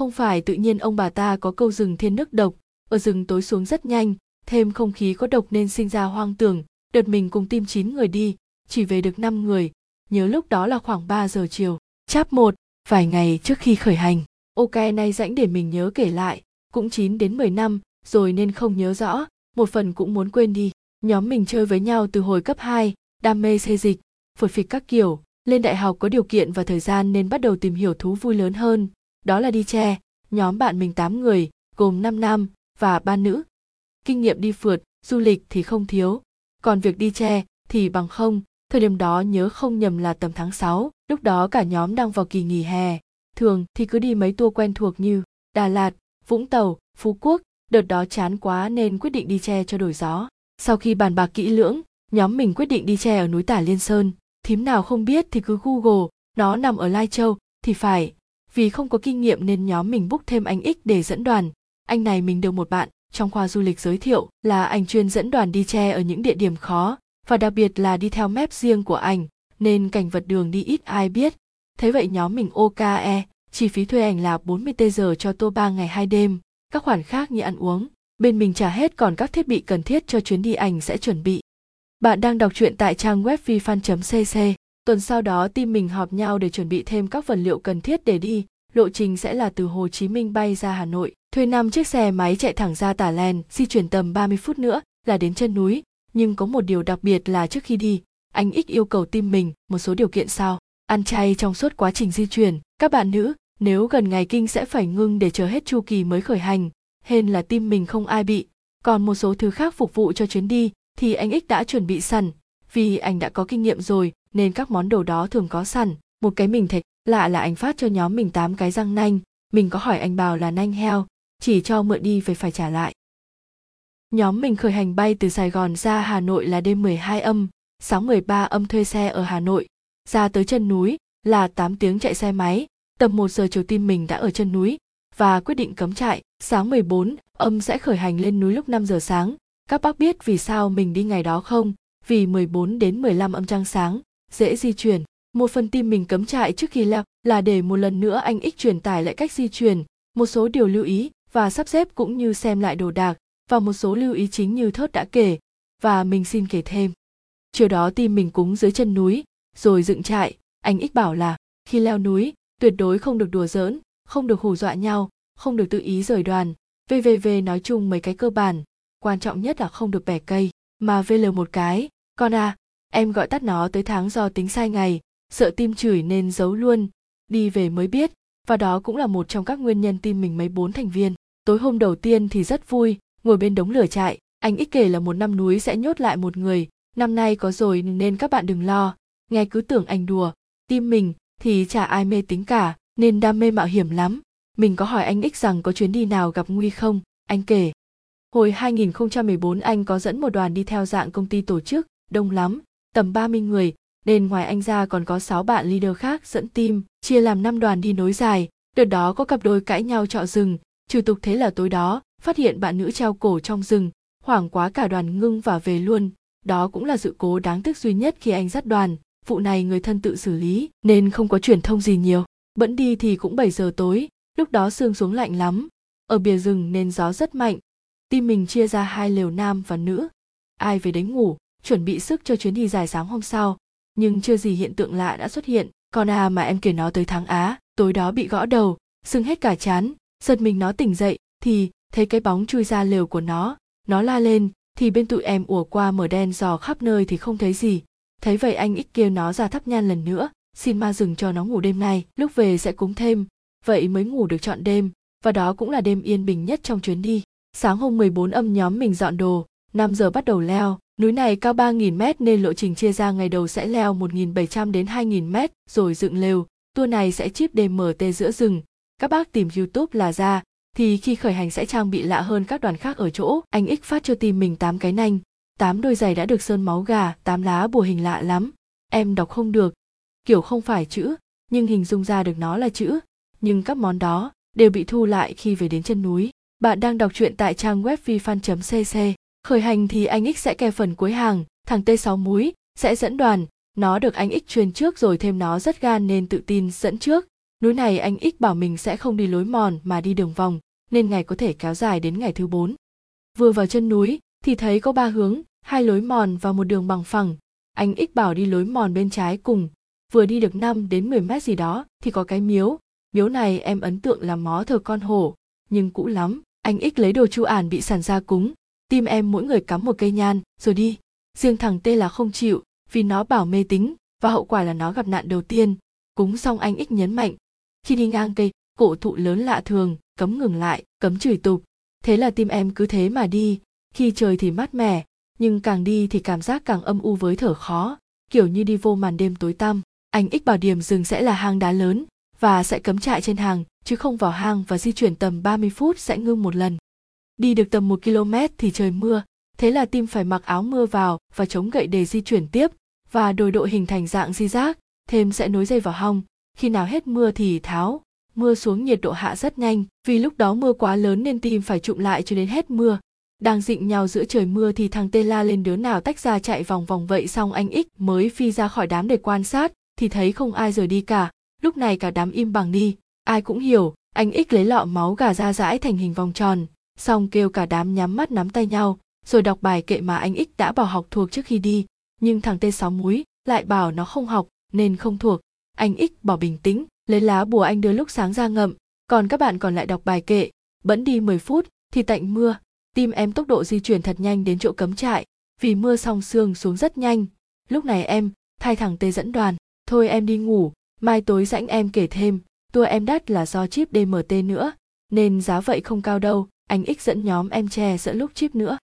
không phải tự nhiên ông bà ta có câu rừng thiên nước độc ở rừng tối xuống rất nhanh thêm không khí có độc nên sinh ra hoang tưởng đợt mình cùng tim chín người đi chỉ về được 5 người nhớ lúc đó là khoảng 3 giờ chiều chap một vài ngày trước khi khởi hành ok nay rãnh để mình nhớ kể lại cũng 9 đến 10 năm rồi nên không nhớ rõ một phần cũng muốn quên đi nhóm mình chơi với nhau từ hồi cấp 2, đam mê xê dịch phượt phịch các kiểu lên đại học có điều kiện và thời gian nên bắt đầu tìm hiểu thú vui lớn hơn đó là đi tre nhóm bạn mình 8 người gồm 5 nam và ba nữ. Kinh nghiệm đi phượt du lịch thì không thiếu. Còn việc đi tre thì bằng không thời điểm đó nhớ không nhầm là tầm tháng 6, lúc đó cả nhóm đang vào kỳ nghỉ hè. Thường thì cứ đi mấy tour quen thuộc như đà lạt vũng tàu phú quốc đợt đó chán quá nên quyết định đi tre cho đổi gió. Sau khi bàn bạc kỹ lưỡng nhóm mình quyết định đi tre ở núi tả liên sơn. Thím nào không biết thì cứ google nó nằm ở lai châu thì phải vì không có kinh nghiệm nên nhóm mình book thêm anh X để dẫn đoàn. Anh này mình được một bạn trong khoa du lịch giới thiệu là anh chuyên dẫn đoàn đi tre ở những địa điểm khó và đặc biệt là đi theo map riêng của anh nên cảnh vật đường đi ít ai biết. Thế vậy nhóm mình OKE, chi phí thuê ảnh là 40 tê giờ cho tour 3 ngày 2 đêm, các khoản khác như ăn uống. Bên mình trả hết còn các thiết bị cần thiết cho chuyến đi ảnh sẽ chuẩn bị. Bạn đang đọc truyện tại trang web vifan.cc. Tuần sau đó team mình họp nhau để chuẩn bị thêm các vật liệu cần thiết để đi. Lộ trình sẽ là từ Hồ Chí Minh bay ra Hà Nội, thuê 5 chiếc xe máy chạy thẳng ra Tả Len, di chuyển tầm 30 phút nữa là đến chân núi. Nhưng có một điều đặc biệt là trước khi đi, anh X yêu cầu team mình một số điều kiện sau. Ăn chay trong suốt quá trình di chuyển, các bạn nữ, nếu gần ngày kinh sẽ phải ngưng để chờ hết chu kỳ mới khởi hành, hên là team mình không ai bị. Còn một số thứ khác phục vụ cho chuyến đi thì anh X đã chuẩn bị sẵn, vì anh đã có kinh nghiệm rồi nên các món đồ đó thường có sẵn. Một cái mình thấy lạ là anh phát cho nhóm mình tám cái răng nanh. Mình có hỏi anh bảo là nanh heo chỉ cho mượn đi về phải trả lại. Nhóm mình khởi hành bay từ Sài Gòn ra Hà Nội là đêm 12 âm, sáng 13 âm thuê xe ở Hà Nội, ra tới chân núi là 8 tiếng chạy xe máy, tầm 1 giờ chiều tim mình đã ở chân núi và quyết định cấm chạy, sáng 14 âm sẽ khởi hành lên núi lúc 5 giờ sáng. Các bác biết vì sao mình đi ngày đó không? Vì 14 đến 15 âm trăng sáng, dễ di chuyển. Một phần tim mình cấm trại trước khi leo là để một lần nữa anh ích truyền tải lại cách di chuyển, một số điều lưu ý và sắp xếp cũng như xem lại đồ đạc và một số lưu ý chính như thớt đã kể và mình xin kể thêm. Chiều đó tim mình cúng dưới chân núi, rồi dựng trại. Anh ích bảo là, khi leo núi, tuyệt đối không được đùa giỡn, không được hù dọa nhau, không được tự ý rời đoàn. Vvv nói chung mấy cái cơ bản, quan trọng nhất là không được bẻ cây. Mà vl một cái, con à em gọi tắt nó tới tháng do tính sai ngày, sợ tim chửi nên giấu luôn, đi về mới biết, và đó cũng là một trong các nguyên nhân tim mình mấy bốn thành viên. Tối hôm đầu tiên thì rất vui, ngồi bên đống lửa trại, anh ích kể là một năm núi sẽ nhốt lại một người, năm nay có rồi nên các bạn đừng lo, nghe cứ tưởng anh đùa, tim mình thì chả ai mê tính cả, nên đam mê mạo hiểm lắm. Mình có hỏi anh ích rằng có chuyến đi nào gặp nguy không? Anh kể. Hồi 2014 anh có dẫn một đoàn đi theo dạng công ty tổ chức, đông lắm tầm 30 người, nên ngoài anh ra còn có 6 bạn leader khác dẫn team, chia làm 5 đoàn đi nối dài. Đợt đó có cặp đôi cãi nhau trọ rừng, trừ tục thế là tối đó, phát hiện bạn nữ treo cổ trong rừng, hoảng quá cả đoàn ngưng và về luôn. Đó cũng là sự cố đáng tiếc duy nhất khi anh dắt đoàn, vụ này người thân tự xử lý, nên không có truyền thông gì nhiều. Bẫn đi thì cũng 7 giờ tối, lúc đó sương xuống lạnh lắm. Ở bìa rừng nên gió rất mạnh. Tim mình chia ra hai lều nam và nữ. Ai về đấy ngủ, chuẩn bị sức cho chuyến đi dài sáng hôm sau. Nhưng chưa gì hiện tượng lạ đã xuất hiện. Con à mà em kể nó tới tháng á, tối đó bị gõ đầu, sưng hết cả chán. Giật mình nó tỉnh dậy, thì thấy cái bóng chui ra lều của nó. Nó la lên, thì bên tụi em ùa qua mở đen dò khắp nơi thì không thấy gì. Thấy vậy anh ít kêu nó ra thắp nhan lần nữa, xin ma dừng cho nó ngủ đêm nay, lúc về sẽ cúng thêm. Vậy mới ngủ được trọn đêm, và đó cũng là đêm yên bình nhất trong chuyến đi. Sáng hôm 14 âm nhóm mình dọn đồ 5 giờ bắt đầu leo. Núi này cao 3.000 mét nên lộ trình chia ra ngày đầu sẽ leo 1.700 đến 2.000 mét rồi dựng lều. Tour này sẽ chip DMT giữa rừng. Các bác tìm YouTube là ra, thì khi khởi hành sẽ trang bị lạ hơn các đoàn khác ở chỗ. Anh X phát cho team mình 8 cái nanh, 8 đôi giày đã được sơn máu gà, 8 lá bùa hình lạ lắm. Em đọc không được, kiểu không phải chữ, nhưng hình dung ra được nó là chữ. Nhưng các món đó đều bị thu lại khi về đến chân núi. Bạn đang đọc truyện tại trang web vifan.cc. Khởi hành thì anh X sẽ kè phần cuối hàng, thằng T6 múi sẽ dẫn đoàn, nó được anh X truyền trước rồi thêm nó rất gan nên tự tin dẫn trước. núi này anh ích bảo mình sẽ không đi lối mòn mà đi đường vòng nên ngày có thể kéo dài đến ngày thứ bốn. Vừa vào chân núi thì thấy có ba hướng hai lối mòn và một đường bằng phẳng. Anh ích bảo đi lối mòn bên trái cùng. Vừa đi được 5 đến 10 mét gì đó thì có cái miếu. Miếu này em ấn tượng là mó thờ con hổ nhưng cũ lắm. Anh ích lấy đồ chu ản bị sản ra cúng tim em mỗi người cắm một cây nhan, rồi đi. Riêng thằng tê là không chịu, vì nó bảo mê tính và hậu quả là nó gặp nạn đầu tiên. Cúng xong anh ích nhấn mạnh. Khi đi ngang cây, cổ thụ lớn lạ thường, cấm ngừng lại, cấm chửi tục. Thế là tim em cứ thế mà đi. Khi trời thì mát mẻ, nhưng càng đi thì cảm giác càng âm u với thở khó, kiểu như đi vô màn đêm tối tăm. Anh ích bảo điểm dừng sẽ là hang đá lớn, và sẽ cấm trại trên hàng, chứ không vào hang và di chuyển tầm 30 phút sẽ ngưng một lần. Đi được tầm một km thì trời mưa, thế là tim phải mặc áo mưa vào và chống gậy để di chuyển tiếp và đồi độ hình thành dạng di giác, thêm sẽ nối dây vào hông, khi nào hết mưa thì tháo. Mưa xuống nhiệt độ hạ rất nhanh, vì lúc đó mưa quá lớn nên tim phải trụm lại cho đến hết mưa. Đang dịnh nhau giữa trời mưa thì thằng tê la lên đứa nào tách ra chạy vòng vòng vậy xong anh ích mới phi ra khỏi đám để quan sát thì thấy không ai rời đi cả. Lúc này cả đám im bằng đi. Ai cũng hiểu anh ích lấy lọ máu gà ra dãi thành hình vòng tròn xong kêu cả đám nhắm mắt nắm tay nhau, rồi đọc bài kệ mà anh ích đã bảo học thuộc trước khi đi. Nhưng thằng tê sáu múi lại bảo nó không học, nên không thuộc. Anh ích bỏ bình tĩnh, lấy lá bùa anh đưa lúc sáng ra ngậm. Còn các bạn còn lại đọc bài kệ. Bẫn đi 10 phút, thì tạnh mưa. Tim em tốc độ di chuyển thật nhanh đến chỗ cấm trại. Vì mưa xong sương xuống rất nhanh. Lúc này em, thay thằng tê dẫn đoàn. Thôi em đi ngủ, mai tối rãnh em kể thêm. Tour em đắt là do chip dmt nữa, nên giá vậy không cao đâu anh ích dẫn nhóm em che dẫn lúc chip nữa.